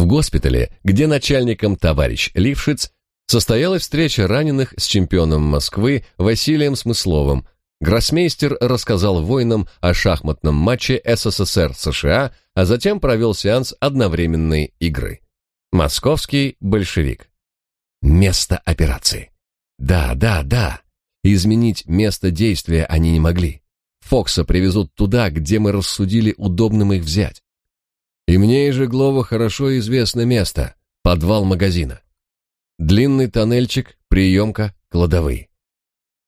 В госпитале, где начальником товарищ Лившиц, состоялась встреча раненых с чемпионом Москвы Василием Смысловым. Гроссмейстер рассказал воинам о шахматном матче СССР-США, а затем провел сеанс одновременной игры. Московский большевик. Место операции. Да, да, да. Изменить место действия они не могли. Фокса привезут туда, где мы рассудили удобным их взять. И мне и Жеглова хорошо известно место — подвал магазина. Длинный тоннельчик, приемка, кладовые.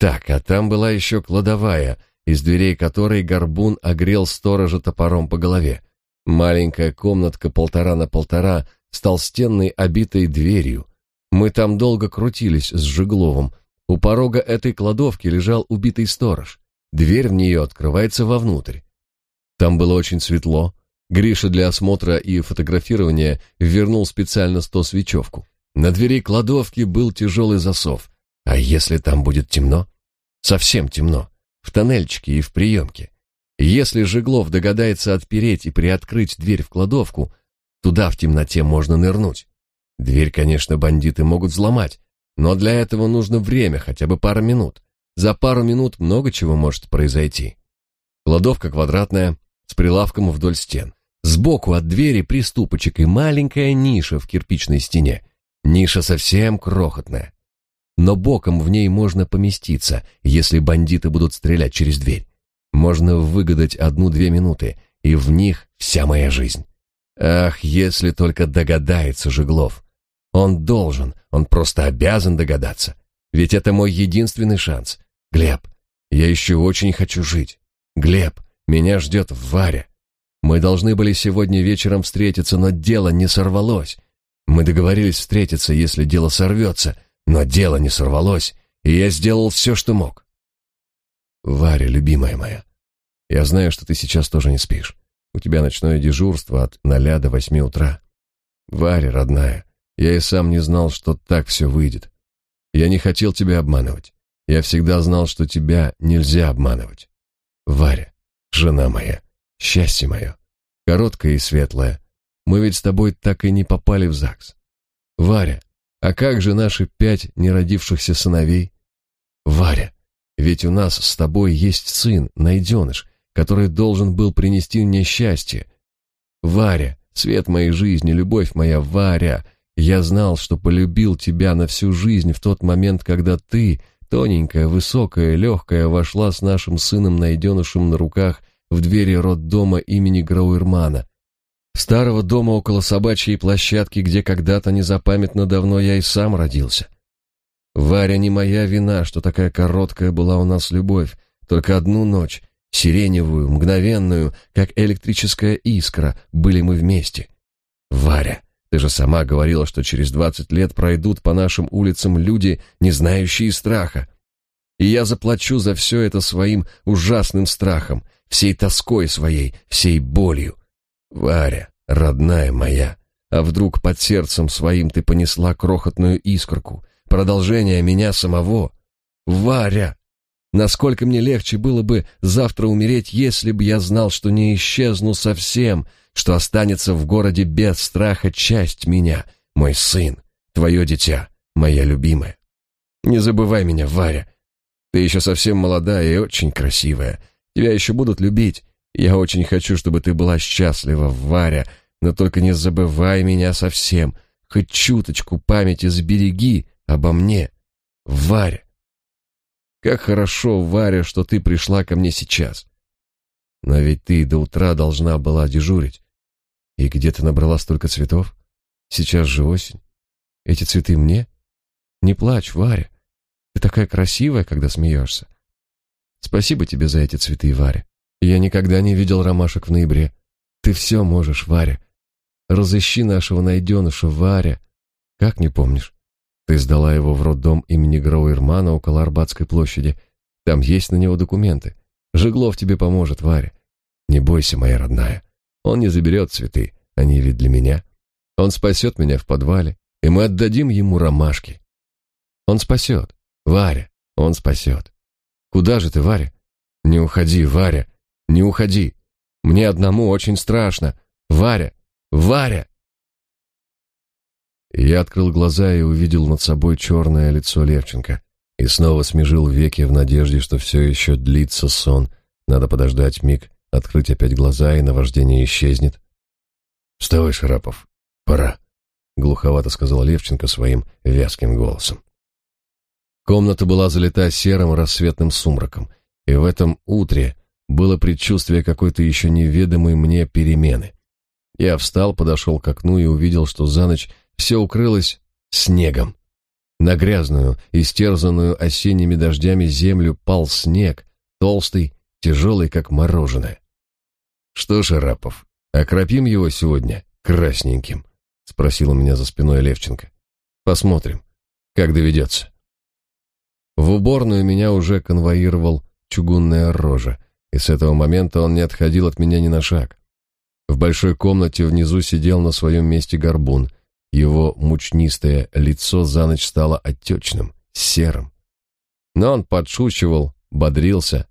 Так, а там была еще кладовая, из дверей которой горбун огрел сторожа топором по голове. Маленькая комнатка полтора на полтора с толстенной обитой дверью. Мы там долго крутились с Жегловым. У порога этой кладовки лежал убитый сторож. Дверь в нее открывается вовнутрь. Там было очень светло. Гриша для осмотра и фотографирования вернул специально сто свечевку. На двери кладовки был тяжелый засов. А если там будет темно? Совсем темно. В тоннельчике и в приемке. Если Жеглов догадается отпереть и приоткрыть дверь в кладовку, туда в темноте можно нырнуть. Дверь, конечно, бандиты могут взломать, но для этого нужно время, хотя бы пара минут. За пару минут много чего может произойти. Кладовка квадратная, с прилавком вдоль стен. Сбоку от двери приступочек и маленькая ниша в кирпичной стене. Ниша совсем крохотная. Но боком в ней можно поместиться, если бандиты будут стрелять через дверь. Можно выгадать одну-две минуты, и в них вся моя жизнь. Ах, если только догадается Жеглов. Он должен, он просто обязан догадаться. Ведь это мой единственный шанс. Глеб, я еще очень хочу жить. Глеб, меня ждет Варя. Мы должны были сегодня вечером встретиться, но дело не сорвалось. Мы договорились встретиться, если дело сорвется, но дело не сорвалось, и я сделал все, что мог. Варя, любимая моя, я знаю, что ты сейчас тоже не спишь. У тебя ночное дежурство от ноля до восьми утра. Варя, родная, я и сам не знал, что так все выйдет. Я не хотел тебя обманывать. Я всегда знал, что тебя нельзя обманывать. Варя, жена моя, счастье мое, короткое и светлое, мы ведь с тобой так и не попали в ЗАГС. Варя, а как же наши пять неродившихся сыновей? Варя, ведь у нас с тобой есть сын, найденыш, который должен был принести мне счастье. Варя, свет моей жизни, любовь моя, Варя, я знал, что полюбил тебя на всю жизнь в тот момент, когда ты, тоненькая, высокая, легкая, вошла с нашим сыном-найденышем на руках в двери роддома имени Грауэрмана, Старого дома около собачьей площадки, где когда-то незапамятно давно я и сам родился. Варя, не моя вина, что такая короткая была у нас любовь, только одну ночь, сиреневую, мгновенную, как электрическая искра, были мы вместе. Варя, ты же сама говорила, что через двадцать лет пройдут по нашим улицам люди, не знающие страха. И я заплачу за все это своим ужасным страхом, всей тоской своей, всей болью. Варя, родная моя, а вдруг под сердцем своим ты понесла крохотную искорку, продолжение меня самого? Варя! Насколько мне легче было бы завтра умереть, если бы я знал, что не исчезну совсем, что останется в городе без страха часть меня, мой сын, твое дитя, моя любимая. Не забывай меня, Варя. Ты еще совсем молодая и очень красивая. Тебя еще будут любить, я очень хочу, чтобы ты была счастлива, Варя, но только не забывай меня совсем. Хоть чуточку памяти сбереги обо мне, Варя. Как хорошо, Варя, что ты пришла ко мне сейчас. Но ведь ты до утра должна была дежурить. И где ты набрала столько цветов? Сейчас же осень. Эти цветы мне? Не плачь, Варя. Ты такая красивая, когда смеешься. Спасибо тебе за эти цветы, Варя. Я никогда не видел ромашек в ноябре. Ты все можешь, Варя. Разыщи нашего найденыша, Варя. Как не помнишь? Ты сдала его в роддом имени Грауэрмана около Арбатской площади. Там есть на него документы. Жеглов тебе поможет, Варя. Не бойся, моя родная. Он не заберет цветы, они ведь для меня. Он спасет меня в подвале, и мы отдадим ему ромашки. Он спасет, Варя, он спасет. Куда же ты, Варя? Не уходи, Варя. Не уходи. Мне одному очень страшно. Варя, Варя. Я открыл глаза и увидел над собой черное лицо Левченко. И снова смежил веки в надежде, что все еще длится сон. Надо подождать миг, открыть опять глаза, и наваждение исчезнет. «Вставай, Шарапов, пора», — глуховато сказал Левченко своим вязким голосом. Комната была залита серым рассветным сумраком, и в этом утре было предчувствие какой-то еще неведомой мне перемены. Я встал, подошел к окну и увидел, что за ночь все укрылось снегом. На грязную, истерзанную осенними дождями землю пал снег, толстый, тяжелый, как мороженое. «Что ж, Арапов, окропим его сегодня красненьким?» — спросил у меня за спиной Левченко. «Посмотрим, как доведется». В уборную меня уже конвоировал чугунная рожа, и с этого момента он не отходил от меня ни на шаг. В большой комнате внизу сидел на своем месте горбун. Его мучнистое лицо за ночь стало отечным, серым. Но он подшучивал, бодрился,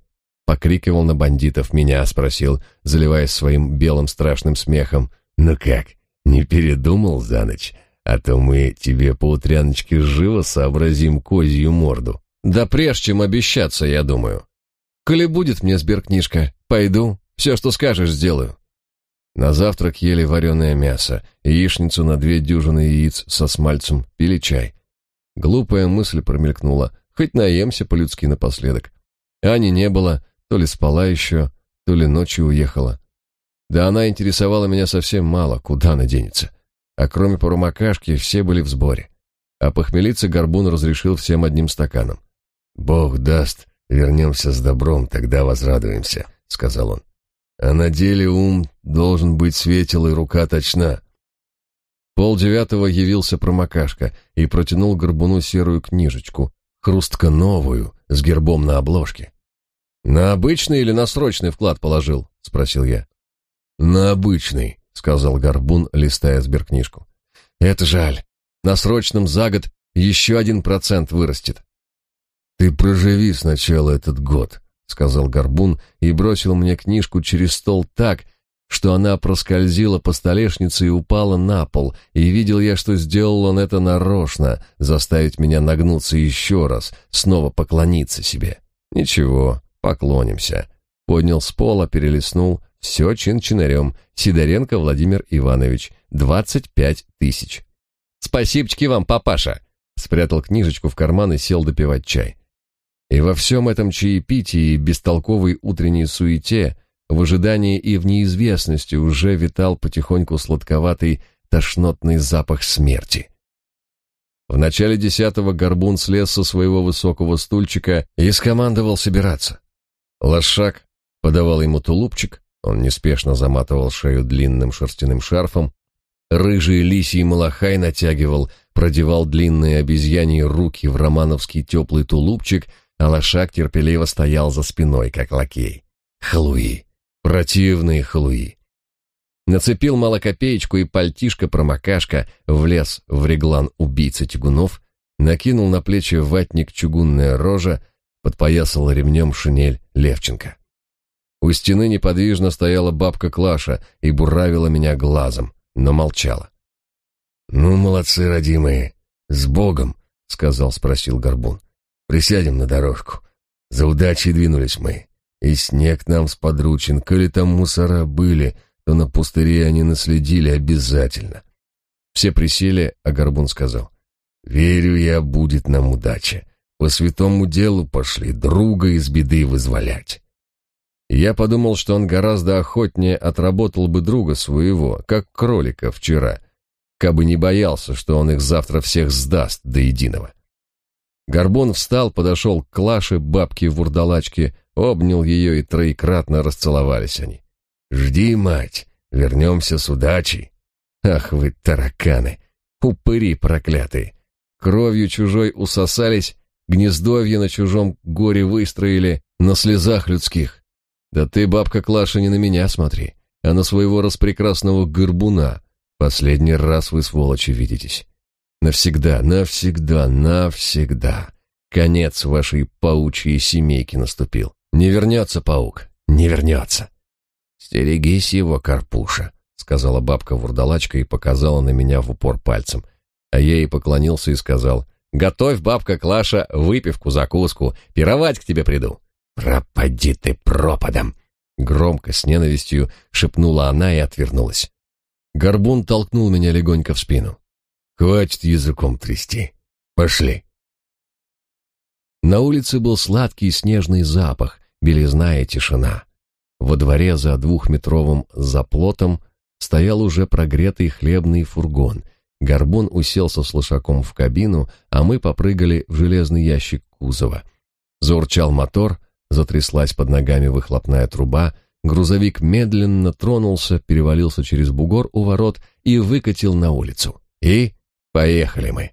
покрикивал на бандитов, меня спросил, заливаясь своим белым страшным смехом. «Ну как, не передумал за ночь? А то мы тебе по утряночке живо сообразим козью морду». «Да прежде чем обещаться, я думаю. Коли будет мне сберкнижка, пойду, все, что скажешь, сделаю». На завтрак ели вареное мясо, яичницу на две дюжины яиц со смальцем, пили чай. Глупая мысль промелькнула, хоть наемся по-людски напоследок. Ани не было, то ли спала еще, то ли ночью уехала. Да она интересовала меня совсем мало, куда она денется. А кроме порумакашки, все были в сборе. А похмелиться горбун разрешил всем одним стаканом. «Бог даст, вернемся с добром, тогда возрадуемся», — сказал он. А на деле ум должен быть светел и рука точна. Пол девятого явился промокашка и протянул горбуну серую книжечку, хрустко новую, с гербом на обложке. «На обычный или на срочный вклад положил?» — спросил я. «На обычный», — сказал горбун, листая сберкнижку. «Это жаль. На срочном за год еще один процент вырастет». «Ты проживи сначала этот год», сказал Горбун и бросил мне книжку через стол так, что она проскользила по столешнице и упала на пол, и видел я, что сделал он это нарочно, заставить меня нагнуться еще раз, снова поклониться себе. Ничего, поклонимся. Поднял с пола, перелистнул, все чин-чинарем. Сидоренко Владимир Иванович, двадцать пять тысяч. «Спасибочки вам, папаша!» Спрятал книжечку в карман и сел допивать чай. И во всем этом чаепитии, бестолковой утренней суете, в ожидании и в неизвестности уже витал потихоньку сладковатый тошнотный запах смерти. В начале десятого горбун слез со своего высокого стульчика и скомандовал собираться. Лошак подавал ему тулупчик, он неспешно заматывал шею длинным шерстяным шарфом, рыжий лисий малахай натягивал, продевал длинные обезьяньи руки в романовский теплый тулупчик — а терпеливо стоял за спиной, как лакей. Халуи. Противные халуи. Нацепил малокопеечку и пальтишко-промокашка, влез в реглан убийцы тягунов, накинул на плечи ватник чугунная рожа, подпоясал ремнем шинель Левченко. У стены неподвижно стояла бабка Клаша и буравила меня глазом, но молчала. «Ну, молодцы, родимые, с Богом!» — сказал, спросил Горбун. Присядем на дорожку. За удачей двинулись мы. И снег нам сподручен. Коли там мусора были, то на пустыре они наследили обязательно. Все присели, а Горбун сказал. «Верю я, будет нам удача. По святому делу пошли, друга из беды вызволять». Я подумал, что он гораздо охотнее отработал бы друга своего, как кролика вчера, кабы не боялся, что он их завтра всех сдаст до единого. Горбун встал, подошел к Клаше, бабке в вурдалачке, обнял ее и троекратно расцеловались они. «Жди, мать, вернемся с удачей». «Ах вы, тараканы! Упыри проклятые! Кровью чужой усосались, гнездовье на чужом горе выстроили, на слезах людских. Да ты, бабка Клаша, не на меня смотри, а на своего распрекрасного горбуна. Последний раз вы, сволочи, видитесь. Навсегда, навсегда, навсегда. Конец вашей паучьей семейки наступил. Не вернется паук, не вернется. Стерегись его, Карпуша, сказала бабка вурдалачка и показала на меня в упор пальцем. А я ей поклонился и сказал, «Готовь, бабка Клаша, выпивку-закуску, пировать к тебе приду». «Пропади ты пропадом!» Громко, с ненавистью шепнула она и отвернулась. Горбун толкнул меня легонько в спину. «Хватит языком трясти. Пошли!» На улице был сладкий снежный запах, белизна и тишина. Во дворе за двухметровым заплотом стоял уже прогретый хлебный фургон. Горбун уселся с лошаком в кабину, а мы попрыгали в железный ящик кузова. Заурчал мотор, затряслась под ногами выхлопная труба, грузовик медленно тронулся, перевалился через бугор у ворот и выкатил на улицу. И поехали мы.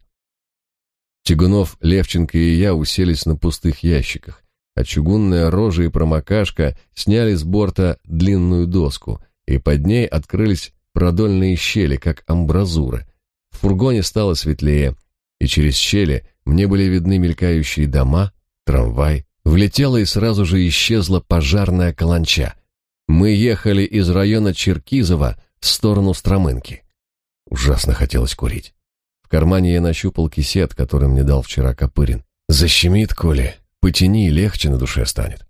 Тягунов, Левченко и я уселись на пустых ящиках, а чугунная рожа и промокашка сняли с борта длинную доску, и под ней открылись продольные щели, как амбразуры. В фургоне стало светлее, и через щели мне были видны мелькающие дома, трамвай. Влетела и сразу же исчезла пожарная каланча. Мы ехали из района Черкизова в сторону Стромынки. Ужасно хотелось курить. Кармане я нащупал кисет, который мне дал вчера Копырин. Защемит, Коля, потяни, легче на душе станет.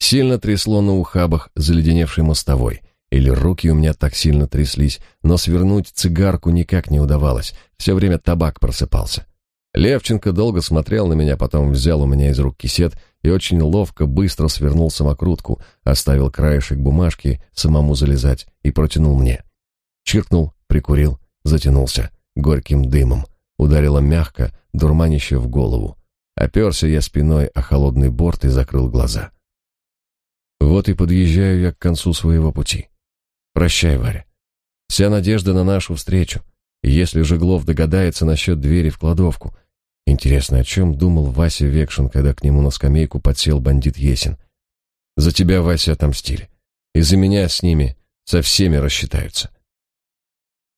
Сильно трясло на ухабах заледеневшей мостовой. Или руки у меня так сильно тряслись, но свернуть цигарку никак не удавалось. Все время табак просыпался. Левченко долго смотрел на меня, потом взял у меня из рук кисет и очень ловко, быстро свернул самокрутку, оставил краешек бумажки самому залезать и протянул мне. Чиркнул, прикурил, затянулся горьким дымом, ударило мягко, дурманище в голову. Оперся я спиной о холодный борт и закрыл глаза. Вот и подъезжаю я к концу своего пути. Прощай, Варя. Вся надежда на нашу встречу. Если Жеглов догадается насчет двери в кладовку. Интересно, о чем думал Вася Векшин, когда к нему на скамейку подсел бандит Есин? За тебя, Вася, отомстили. И за меня с ними со всеми рассчитаются.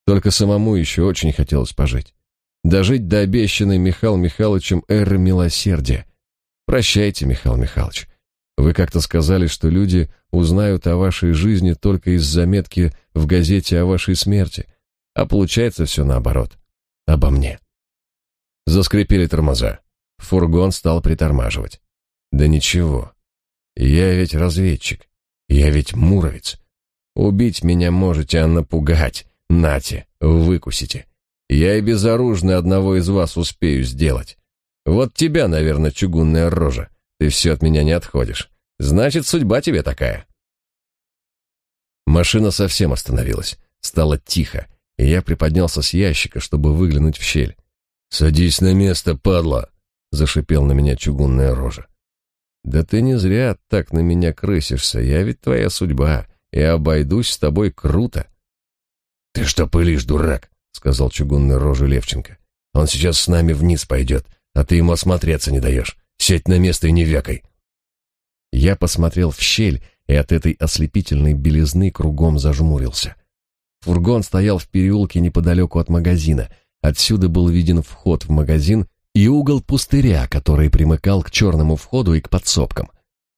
Только самому еще очень хотелось пожить. Дожить до обещанной Михаилом Михайловичем эры милосердия. Прощайте, Михаил Михайлович. Вы как-то сказали, что люди узнают о вашей жизни только из заметки в газете о вашей смерти. А получается все наоборот. Обо мне. Заскрипели тормоза. Фургон стал притормаживать. Да ничего. Я ведь разведчик. Я ведь муровец. Убить меня можете, а напугать Нате, выкусите. Я и безоружный одного из вас успею сделать. Вот тебя, наверное, чугунная рожа. Ты все от меня не отходишь. Значит, судьба тебе такая. Машина совсем остановилась. Стало тихо, и я приподнялся с ящика, чтобы выглянуть в щель. «Садись на место, падла!» — зашипел на меня чугунная рожа. «Да ты не зря так на меня крысишься, я ведь твоя судьба, и обойдусь с тобой круто. «Ты что пылишь, дурак?» — сказал чугунный рожа Левченко. «Он сейчас с нами вниз пойдет, а ты ему осмотреться не даешь. Сядь на место и не вякай». Я посмотрел в щель и от этой ослепительной белизны кругом зажмурился. Фургон стоял в переулке неподалеку от магазина. Отсюда был виден вход в магазин и угол пустыря, который примыкал к черному входу и к подсобкам.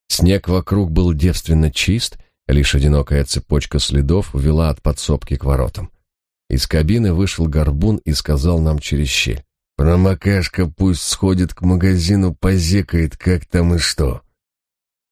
Снег вокруг был девственно чист, Лишь одинокая цепочка следов вела от подсобки к воротам. Из кабины вышел горбун и сказал нам через щель. «Промокашка пусть сходит к магазину, позекает, как там и что».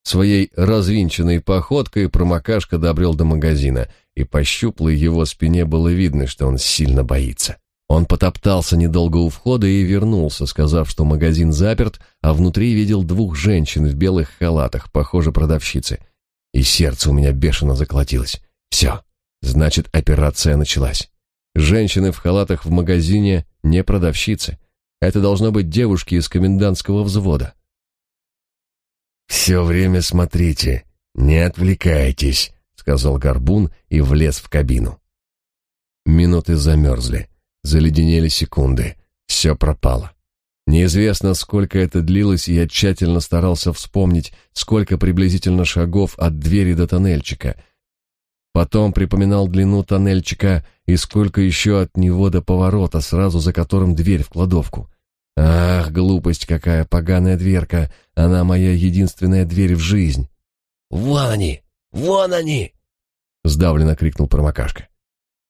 Своей развинченной походкой промокашка добрел до магазина, и по щуплой его спине было видно, что он сильно боится. Он потоптался недолго у входа и вернулся, сказав, что магазин заперт, а внутри видел двух женщин в белых халатах, похоже, продавщицы — и сердце у меня бешено заколотилось. Все, значит, операция началась. Женщины в халатах в магазине не продавщицы. Это должно быть девушки из комендантского взвода. «Все время смотрите, не отвлекайтесь», — сказал Горбун и влез в кабину. Минуты замерзли, заледенели секунды, все пропало. Неизвестно, сколько это длилось, и я тщательно старался вспомнить, сколько приблизительно шагов от двери до тоннельчика. Потом припоминал длину тоннельчика и сколько еще от него до поворота, сразу за которым дверь в кладовку. Ах, глупость какая, поганая дверка, она моя единственная дверь в жизнь. «Вон они! Вон они!» — сдавленно крикнул промокашка.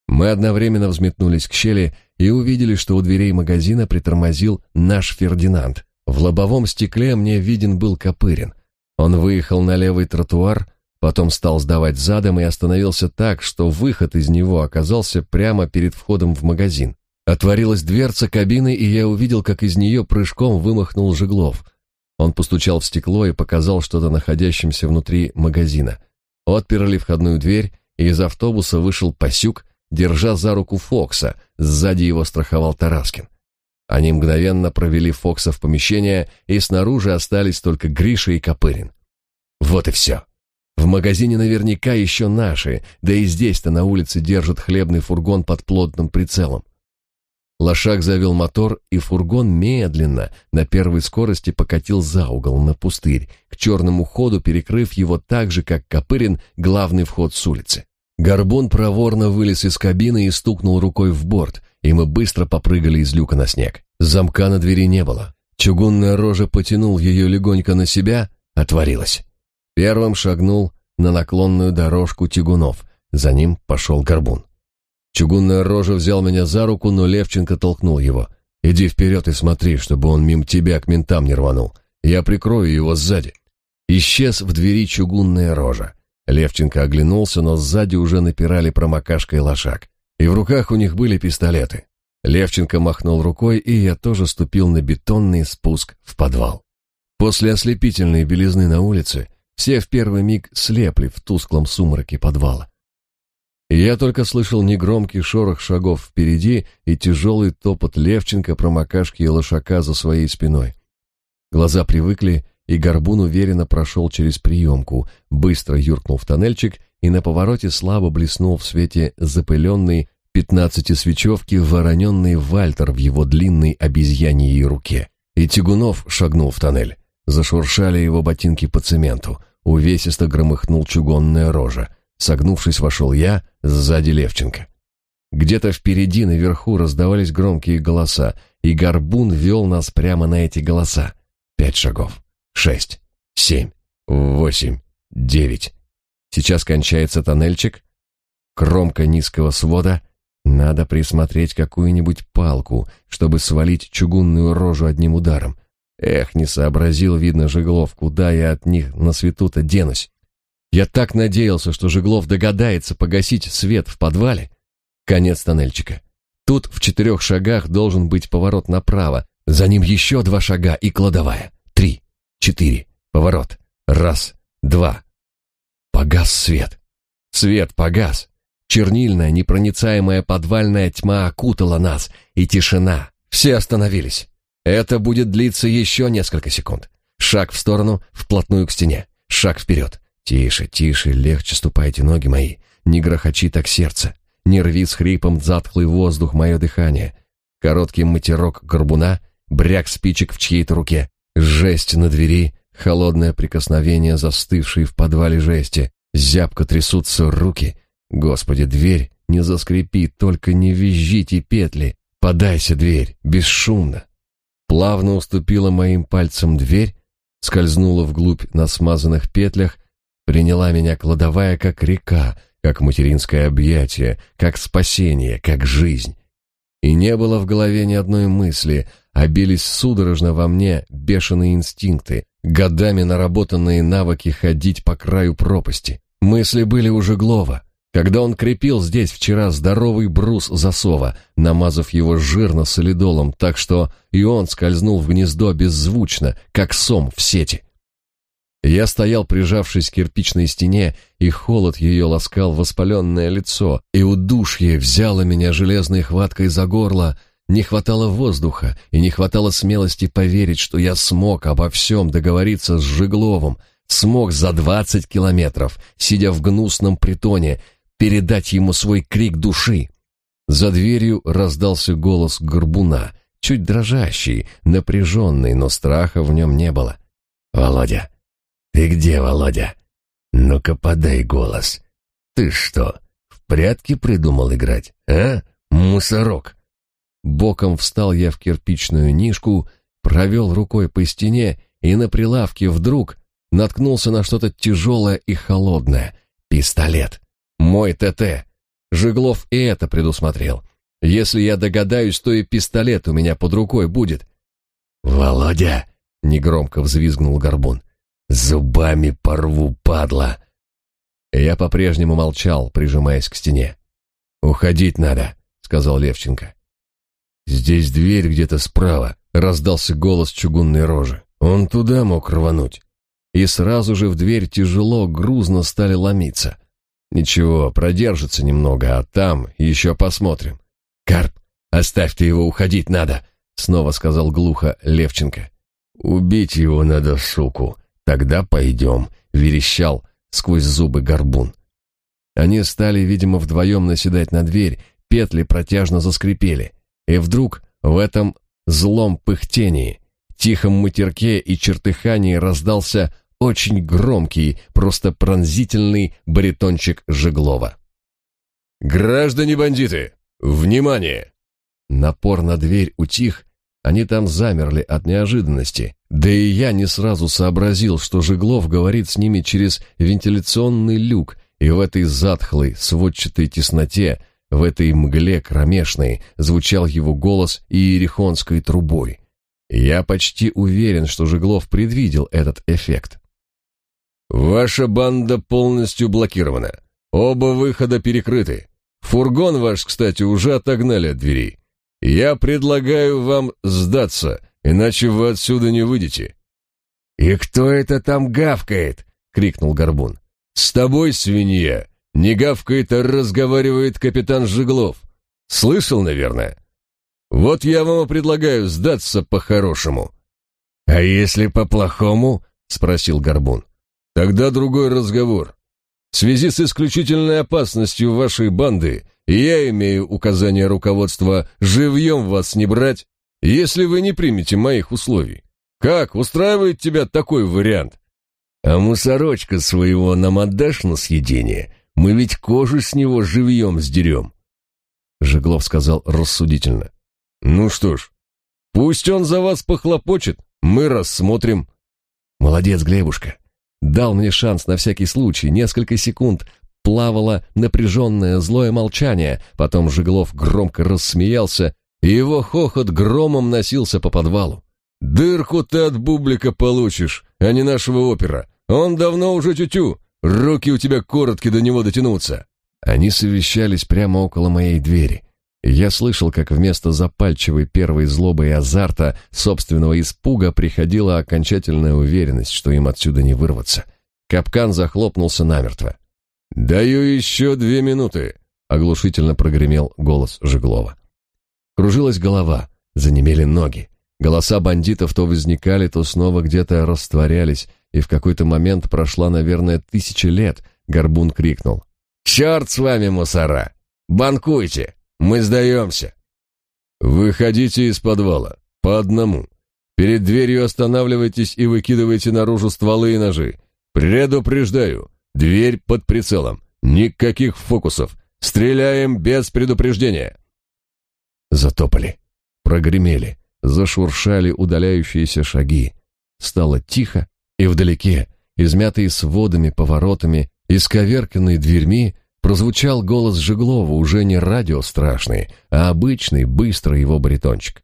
Мы одновременно взметнулись к щели и увидели, что у дверей магазина притормозил наш Фердинанд. В лобовом стекле мне виден был Копырин. Он выехал на левый тротуар, потом стал сдавать задом и остановился так, что выход из него оказался прямо перед входом в магазин. Отворилась дверца кабины, и я увидел, как из нее прыжком вымахнул Жеглов. Он постучал в стекло и показал что-то находящимся внутри магазина. Отперли входную дверь, и из автобуса вышел Пасюк, держа за руку Фокса, сзади его страховал Тараскин. Они мгновенно провели Фокса в помещение, и снаружи остались только Гриша и Копырин. Вот и все. В магазине наверняка еще наши, да и здесь-то на улице держат хлебный фургон под плотным прицелом. Лошак завел мотор, и фургон медленно, на первой скорости покатил за угол, на пустырь, к черному ходу, перекрыв его так же, как Копырин, главный вход с улицы. Горбун проворно вылез из кабины и стукнул рукой в борт, и мы быстро попрыгали из люка на снег. Замка на двери не было. Чугунная рожа потянул ее легонько на себя, отворилась. Первым шагнул на наклонную дорожку тягунов. За ним пошел горбун. Чугунная рожа взял меня за руку, но Левченко толкнул его. «Иди вперед и смотри, чтобы он мимо тебя к ментам не рванул. Я прикрою его сзади». Исчез в двери чугунная рожа. Левченко оглянулся, но сзади уже напирали промокашка и лошак. И в руках у них были пистолеты. Левченко махнул рукой, и я тоже ступил на бетонный спуск в подвал. После ослепительной белизны на улице все в первый миг слепли в тусклом сумраке подвала. я только слышал негромкий шорох шагов впереди и тяжелый топот Левченко, промокашки и лошака за своей спиной. Глаза привыкли, и Горбун уверенно прошел через приемку, быстро юркнул в тоннельчик и на повороте слабо блеснул в свете запыленной пятнадцатисвечевки вороненный вальтер в его длинной обезьяньей руке. И Тягунов шагнул в тоннель. Зашуршали его ботинки по цементу. Увесисто громыхнул чугунная рожа. Согнувшись, вошел я, сзади Левченко. Где-то впереди, наверху, раздавались громкие голоса, и Горбун вел нас прямо на эти голоса. Пять шагов. Шесть. Семь. Восемь. Девять. Сейчас кончается тоннельчик. Кромка низкого свода. Надо присмотреть какую-нибудь палку, чтобы свалить чугунную рожу одним ударом. Эх, не сообразил, видно, Жеглов, куда я от них на свету-то денусь. Я так надеялся, что Жеглов догадается погасить свет в подвале. Конец тоннельчика. Тут в четырех шагах должен быть поворот направо, за ним еще два шага и кладовая. Четыре, поворот. Раз, два. Погас свет. Свет погас. Чернильная, непроницаемая подвальная тьма окутала нас, и тишина. Все остановились. Это будет длиться еще несколько секунд. Шаг в сторону, вплотную к стене. Шаг вперед. Тише, тише, легче ступайте ноги мои. Не грохочи так сердце. Не рви с хрипом затхлый воздух мое дыхание. Короткий матерок горбуна, бряк спичек в чьей-то руке. Жесть на двери, холодное прикосновение застывшей в подвале жести. Зябко трясутся руки. Господи, дверь не заскрипит, только не визжите петли. Подайся, дверь, бесшумно плавно уступила моим пальцам дверь, скользнула вглубь на смазанных петлях, приняла меня кладовая как река, как материнское объятие, как спасение, как жизнь. И не было в голове ни одной мысли, а судорожно во мне бешеные инстинкты, годами наработанные навыки ходить по краю пропасти. Мысли были уже Жеглова, когда он крепил здесь вчера здоровый брус засова, намазав его жирно солидолом, так что и он скользнул в гнездо беззвучно, как сом в сети. Я стоял, прижавшись к кирпичной стене, и холод ее ласкал воспаленное лицо, и удушье взяло меня железной хваткой за горло, не хватало воздуха, и не хватало смелости поверить, что я смог обо всем договориться с Жигловым, смог за двадцать километров, сидя в гнусном притоне, передать ему свой крик души. За дверью раздался голос горбуна, чуть дрожащий, напряженный, но страха в нем не было. «Володя! Ты где, Володя? Ну-ка подай голос. Ты что, в прятки придумал играть, а, мусорок?» Боком встал я в кирпичную нишку, провел рукой по стене и на прилавке вдруг наткнулся на что-то тяжелое и холодное. Пистолет. Мой ТТ. Жиглов и это предусмотрел. Если я догадаюсь, то и пистолет у меня под рукой будет. Володя, негромко взвизгнул Горбун. Зубами порву, падла. Я по-прежнему молчал, прижимаясь к стене. Уходить надо, сказал Левченко. Здесь дверь где-то справа, раздался голос чугунной рожи. Он туда мог рвануть. И сразу же в дверь тяжело, грузно стали ломиться. Ничего, продержится немного, а там еще посмотрим. Карп, оставь ты его, уходить надо, снова сказал глухо Левченко. Убить его надо, суку. Тогда пойдем, верещал сквозь зубы горбун. Они стали, видимо, вдвоем наседать на дверь, петли протяжно заскрипели. И вдруг в этом злом пыхтении, тихом матерке и чертыхании раздался очень громкий, просто пронзительный баритончик Жеглова. «Граждане-бандиты, внимание!» Напор на дверь утих, они там замерли от неожиданности. Да и я не сразу сообразил, что Жеглов говорит с ними через вентиляционный люк, и в этой затхлой, сводчатой тесноте, в этой мгле кромешной, звучал его голос иерихонской трубой. Я почти уверен, что Жеглов предвидел этот эффект. «Ваша банда полностью блокирована. Оба выхода перекрыты. Фургон ваш, кстати, уже отогнали от дверей. Я предлагаю вам сдаться, иначе вы отсюда не выйдете». «И кто это там гавкает?» — крикнул Горбун. «С тобой, свинья, не гавкает, а разговаривает капитан Жиглов. Слышал, наверное? Вот я вам и предлагаю сдаться по-хорошему». «А если по-плохому?» — спросил Горбун. Тогда другой разговор. В связи с исключительной опасностью вашей банды, я имею указание руководства живьем вас не брать, если вы не примете моих условий. Как, устраивает тебя такой вариант? А мусорочка своего нам отдашь на съедение? Мы ведь кожу с него живьем сдерем. Жеглов сказал рассудительно. Ну что ж, пусть он за вас похлопочет, мы рассмотрим. Молодец, Глебушка дал мне шанс на всякий случай, несколько секунд плавало напряженное злое молчание, потом Жиглов громко рассмеялся, и его хохот громом носился по подвалу. «Дырку ты от бублика получишь, а не нашего опера. Он давно уже тютю, руки у тебя коротки до него дотянуться». Они совещались прямо около моей двери. Я слышал, как вместо запальчивой первой злобы и азарта, собственного испуга, приходила окончательная уверенность, что им отсюда не вырваться. Капкан захлопнулся намертво. «Даю еще две минуты», — оглушительно прогремел голос Жеглова. Кружилась голова, занемели ноги. Голоса бандитов то возникали, то снова где-то растворялись, и в какой-то момент прошла, наверное, тысяча лет, Горбун крикнул. «Черт с вами, мусора! Банкуйте! Мы сдаемся!» «Выходите из подвала. По одному. Перед дверью останавливайтесь и выкидывайте наружу стволы и ножи. Предупреждаю. Дверь под прицелом. Никаких фокусов. Стреляем без предупреждения!» Затопали. Прогремели. Зашуршали удаляющиеся шаги. Стало тихо, и вдалеке, измятые сводами, поворотами, исковерканной дверьми, прозвучал голос Жеглова, уже не радио страшный, а обычный, быстрый его баритончик.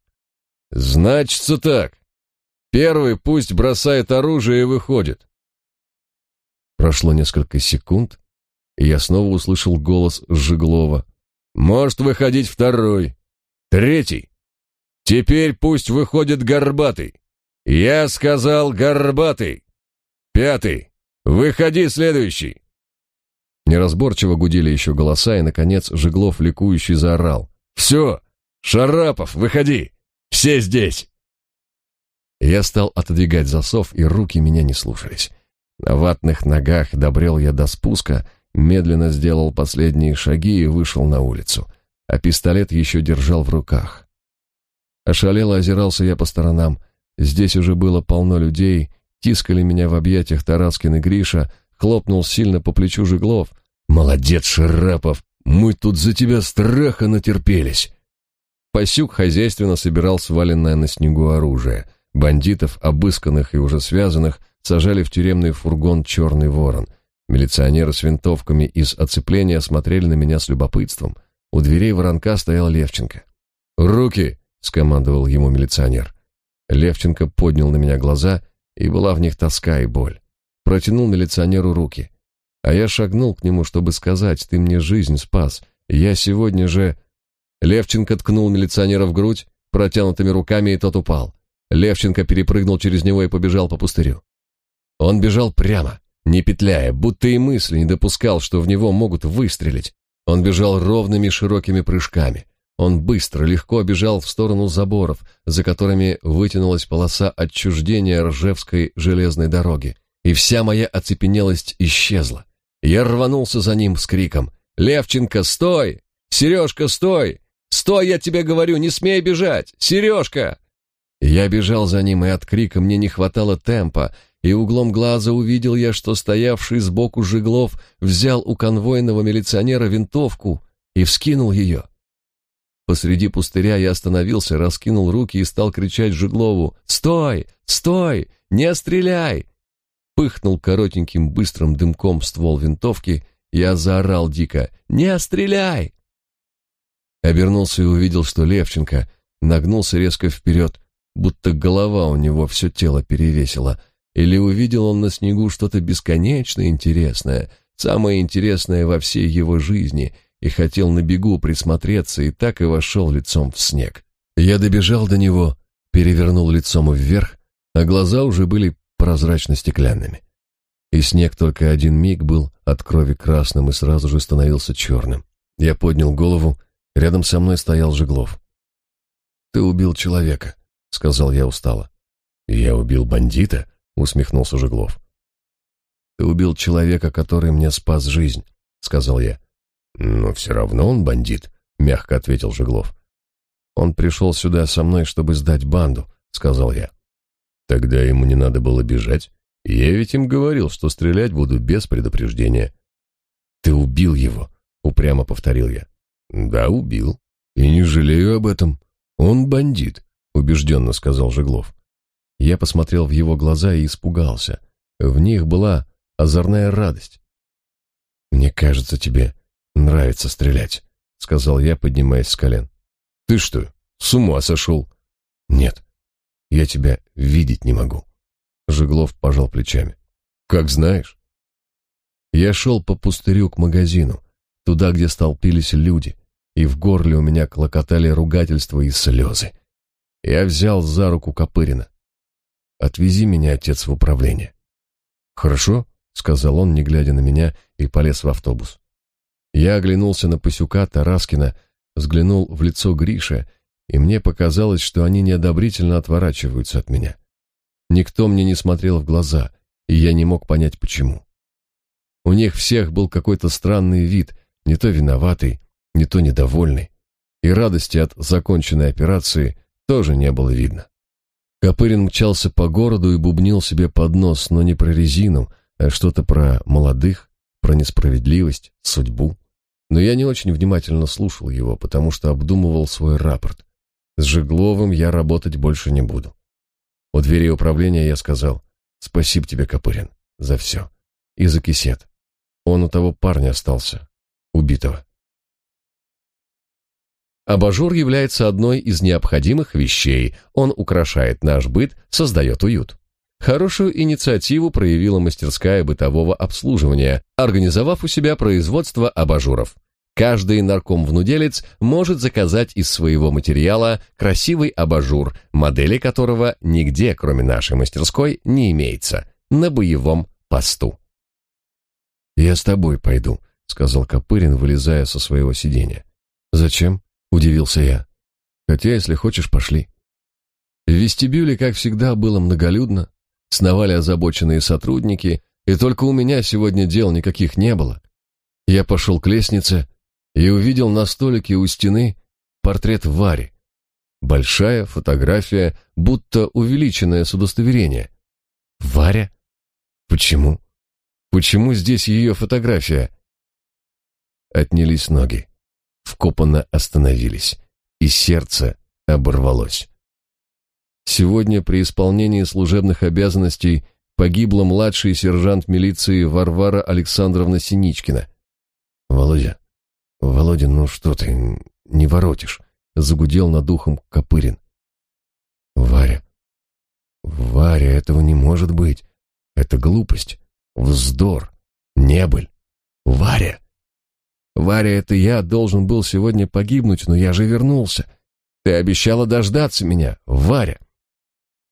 «Значится так. Первый пусть бросает оружие и выходит». Прошло несколько секунд, и я снова услышал голос Жеглова. «Может выходить второй. Третий. Теперь пусть выходит Горбатый. Я сказал Горбатый. Пятый. Выходи следующий». Неразборчиво гудели еще голоса, и, наконец, Жеглов ликующий заорал. «Все! Шарапов, выходи! Все здесь!» Я стал отодвигать засов, и руки меня не слушались. На ватных ногах добрел я до спуска, медленно сделал последние шаги и вышел на улицу, а пистолет еще держал в руках. Ошалело озирался я по сторонам. Здесь уже было полно людей, тискали меня в объятиях Тараскин и Гриша, хлопнул сильно по плечу Жеглов. «Молодец, Шарапов! Мы тут за тебя страха натерпелись!» Пасюк хозяйственно собирал сваленное на снегу оружие. Бандитов, обысканных и уже связанных, сажали в тюремный фургон «Черный ворон». Милиционеры с винтовками из оцепления смотрели на меня с любопытством. У дверей воронка стоял Левченко. «Руки!» — скомандовал ему милиционер. Левченко поднял на меня глаза, и была в них тоска и боль. Протянул милиционеру руки. А я шагнул к нему, чтобы сказать, ты мне жизнь спас. Я сегодня же... Левченко ткнул милиционера в грудь, протянутыми руками, и тот упал. Левченко перепрыгнул через него и побежал по пустырю. Он бежал прямо, не петляя, будто и мысли не допускал, что в него могут выстрелить. Он бежал ровными широкими прыжками. Он быстро, легко бежал в сторону заборов, за которыми вытянулась полоса отчуждения Ржевской железной дороги. И вся моя оцепенелость исчезла. Я рванулся за ним с криком «Левченко, стой! Сережка, стой! Стой, я тебе говорю, не смей бежать! Сережка!» Я бежал за ним, и от крика мне не хватало темпа, и углом глаза увидел я, что стоявший сбоку Жиглов взял у конвойного милиционера винтовку и вскинул ее. Посреди пустыря я остановился, раскинул руки и стал кричать Жиглову «Стой! Стой! Не стреляй!» Пыхнул коротеньким быстрым дымком ствол винтовки, я заорал дико «Не стреляй!» Обернулся и увидел, что Левченко нагнулся резко вперед, будто голова у него все тело перевесила, или увидел он на снегу что-то бесконечно интересное, самое интересное во всей его жизни, и хотел на бегу присмотреться, и так и вошел лицом в снег. Я добежал до него, перевернул лицом вверх, а глаза уже были прозрачно-стеклянными. И снег только один миг был от крови красным и сразу же становился черным. Я поднял голову, рядом со мной стоял Жеглов. «Ты убил человека», — сказал я устало. «Я убил бандита?» усмехнулся Жеглов. Ты убил человека, который мне спас жизнь, сказал я. Но все равно он бандит, мягко ответил Жеглов. Он пришел сюда со мной, чтобы сдать банду, сказал я. Тогда ему не надо было бежать. Я ведь им говорил, что стрелять буду без предупреждения. Ты убил его, упрямо повторил я. Да, убил. И не жалею об этом. Он бандит, убежденно сказал Жеглов. Я посмотрел в его глаза и испугался. В них была озорная радость. «Мне кажется, тебе нравится стрелять», — сказал я, поднимаясь с колен. «Ты что, с ума сошел?» «Нет, я тебя видеть не могу». Жеглов пожал плечами. «Как знаешь». Я шел по пустырю к магазину, туда, где столпились люди, и в горле у меня клокотали ругательства и слезы. Я взял за руку Копырина. Отвези меня, отец, в управление. Хорошо, сказал он, не глядя на меня, и полез в автобус. Я оглянулся на Пасюка, Тараскина, взглянул в лицо Гриша, и мне показалось, что они неодобрительно отворачиваются от меня. Никто мне не смотрел в глаза, и я не мог понять почему. У них всех был какой-то странный вид, не то виноватый, не то недовольный, и радости от законченной операции тоже не было видно. Копырин мчался по городу и бубнил себе под нос, но не про резину, а что-то про молодых, про несправедливость, судьбу. Но я не очень внимательно слушал его, потому что обдумывал свой рапорт. С Жегловым я работать больше не буду. У двери управления я сказал «Спасибо тебе, Копырин, за все. И за кисет. Он у того парня остался, убитого». Абажур является одной из необходимых вещей. Он украшает наш быт, создает уют. Хорошую инициативу проявила мастерская бытового обслуживания, организовав у себя производство абажуров. Каждый нарком-внуделец может заказать из своего материала красивый абажур, модели которого нигде, кроме нашей мастерской, не имеется, на боевом посту. «Я с тобой пойду», — сказал Копырин, вылезая со своего сиденья. «Зачем?» удивился я. Хотя, если хочешь, пошли. В вестибюле, как всегда, было многолюдно, сновали озабоченные сотрудники, и только у меня сегодня дел никаких не было. Я пошел к лестнице и увидел на столике у стены портрет Вари. Большая фотография, будто увеличенное с удостоверения. Варя? Почему? Почему здесь ее фотография? Отнялись ноги вкопанно остановились, и сердце оборвалось. Сегодня при исполнении служебных обязанностей погибла младший сержант милиции Варвара Александровна Синичкина. Володя, Володя, ну что ты, не воротишь, загудел над ухом Копырин. Варя. Варя, этого не может быть. Это глупость, вздор, небыль. Варя. Варя, это я должен был сегодня погибнуть, но я же вернулся. Ты обещала дождаться меня, Варя.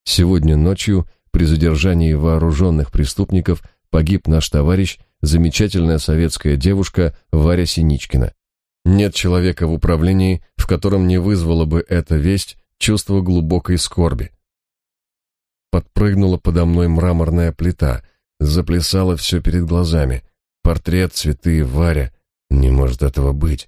Сегодня ночью при задержании вооруженных преступников погиб наш товарищ, замечательная советская девушка Варя Синичкина. Нет человека в управлении, в котором не вызвала бы эта весть чувство глубокой скорби. Подпрыгнула подо мной мраморная плита, заплясало все перед глазами. Портрет, цветы, Варя. Не может этого быть.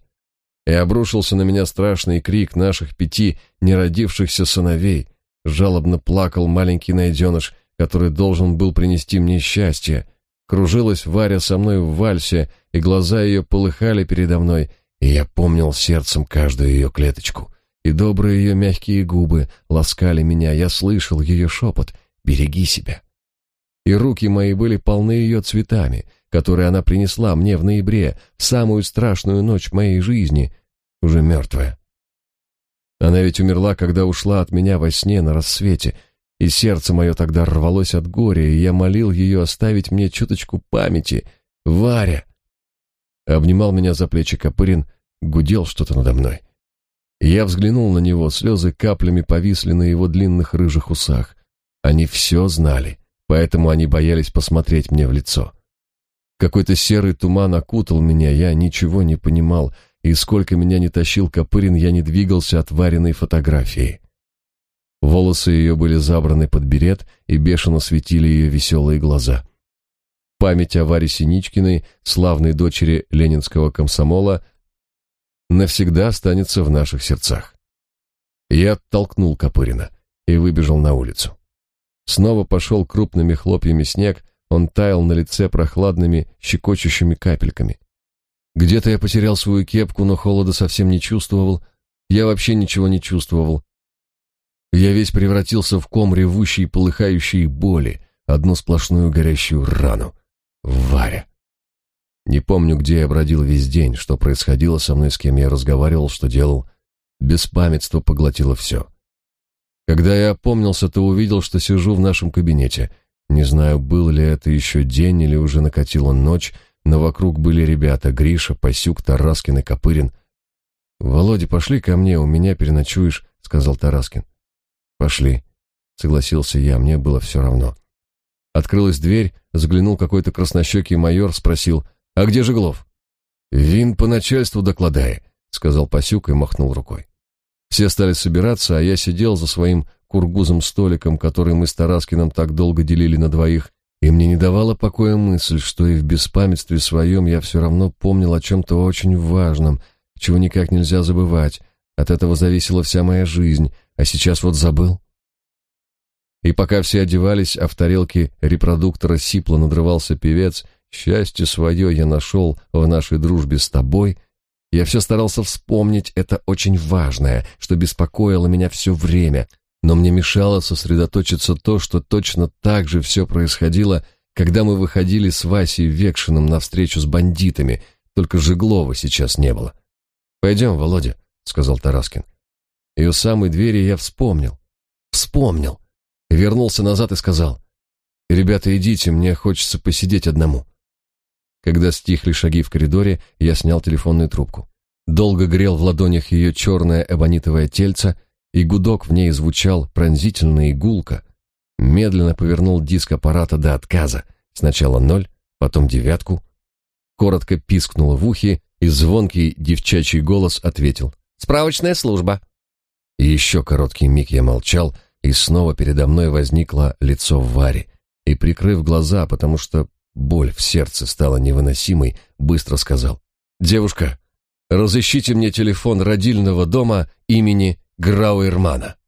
И обрушился на меня страшный крик наших пяти неродившихся сыновей. Жалобно плакал маленький найденыш, который должен был принести мне счастье. Кружилась Варя со мной в вальсе, и глаза ее полыхали передо мной, и я помнил сердцем каждую ее клеточку. И добрые ее мягкие губы ласкали меня, я слышал ее шепот «Береги себя». И руки мои были полны ее цветами, которые она принесла мне в ноябре, самую страшную ночь моей жизни, уже мертвая. Она ведь умерла, когда ушла от меня во сне на рассвете, и сердце мое тогда рвалось от горя, и я молил ее оставить мне чуточку памяти. «Варя!» Обнимал меня за плечи Копырин, гудел что-то надо мной. Я взглянул на него, слезы каплями повисли на его длинных рыжих усах. Они все знали, поэтому они боялись посмотреть мне в лицо. Какой-то серый туман окутал меня, я ничего не понимал, и сколько меня не тащил Копырин, я не двигался от вареной фотографии. Волосы ее были забраны под берет и бешено светили ее веселые глаза. Память о Варе Синичкиной, славной дочери ленинского комсомола, навсегда останется в наших сердцах. Я оттолкнул Копырина и выбежал на улицу. Снова пошел крупными хлопьями снег, он таял на лице прохладными, щекочущими капельками. Где-то я потерял свою кепку, но холода совсем не чувствовал. Я вообще ничего не чувствовал. Я весь превратился в ком ревущей, полыхающей боли, одну сплошную горящую рану. Варя. Не помню, где я бродил весь день, что происходило со мной, с кем я разговаривал, что делал. Беспамятство поглотило все. Когда я опомнился, то увидел, что сижу в нашем кабинете. Не знаю, был ли это еще день или уже накатила ночь, но вокруг были ребята — Гриша, Пасюк, Тараскин и Копырин. «Володя, пошли ко мне, у меня переночуешь», — сказал Тараскин. «Пошли», — согласился я, мне было все равно. Открылась дверь, заглянул какой-то краснощекий майор, спросил, «А где Жеглов?» «Вин по начальству докладай», — сказал Пасюк и махнул рукой. Все стали собираться, а я сидел за своим кургузом-столиком, который мы с Тараскиным так долго делили на двоих, и мне не давала покоя мысль, что и в беспамятстве своем я все равно помнил о чем-то очень важном, чего никак нельзя забывать. От этого зависела вся моя жизнь, а сейчас вот забыл. И пока все одевались, а в тарелке репродуктора сипло надрывался певец, счастье свое я нашел в нашей дружбе с тобой, я все старался вспомнить это очень важное, что беспокоило меня все время, но мне мешало сосредоточиться то, что точно так же все происходило, когда мы выходили с Васей Векшиным навстречу с бандитами, только Жеглова сейчас не было. «Пойдем, Володя», — сказал Тараскин. И у самой двери я вспомнил. Вспомнил. Вернулся назад и сказал. «Ребята, идите, мне хочется посидеть одному». Когда стихли шаги в коридоре, я снял телефонную трубку. Долго грел в ладонях ее черное эбонитовое тельце, и гудок в ней звучал пронзительно и гулко. Медленно повернул диск аппарата до отказа. Сначала ноль, потом девятку. Коротко пискнуло в ухе, и звонкий девчачий голос ответил. «Справочная служба». И еще короткий миг я молчал, и снова передо мной возникло лицо Вари. И, прикрыв глаза, потому что боль в сердце стала невыносимой, быстро сказал. «Девушка, разыщите мне телефон родильного дома имени Грауэрмана».